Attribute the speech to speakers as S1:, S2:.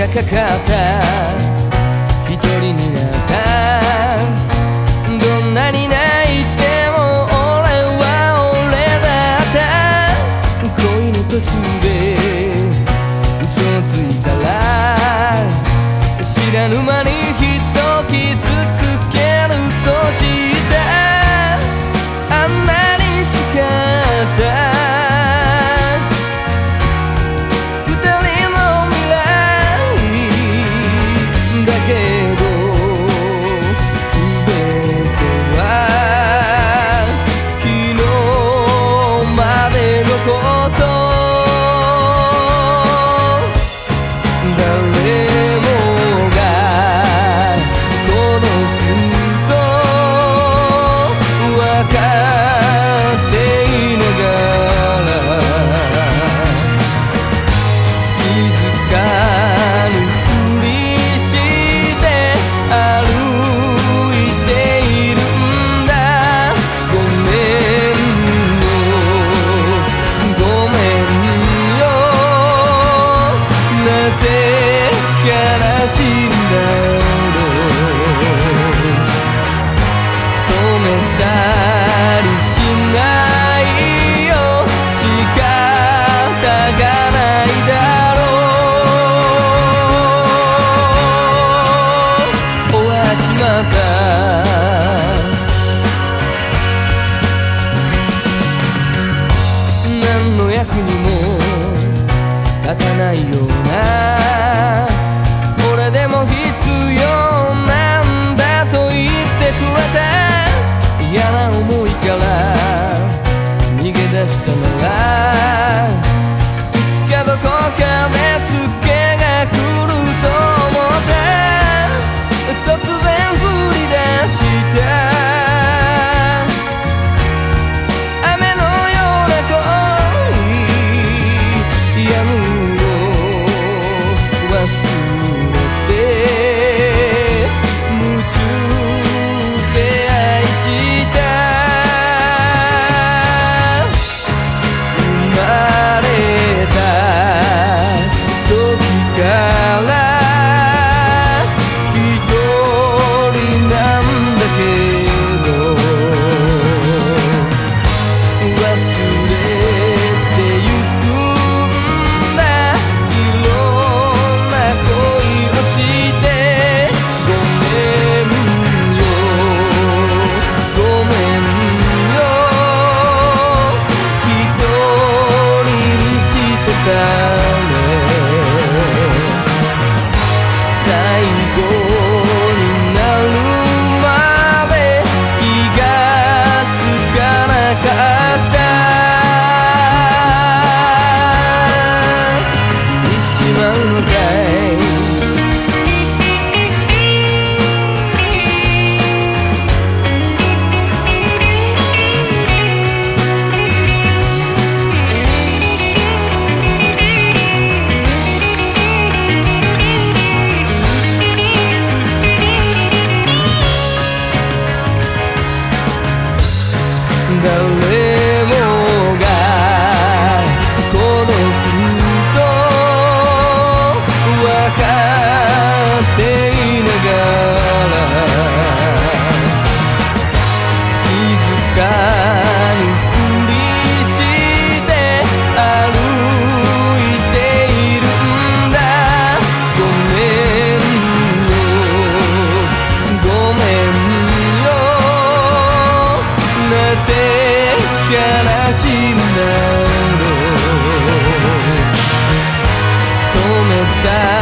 S1: がかかった。Yeah. 役にも立たないような that 誰もが孤独と分かる。Yeah.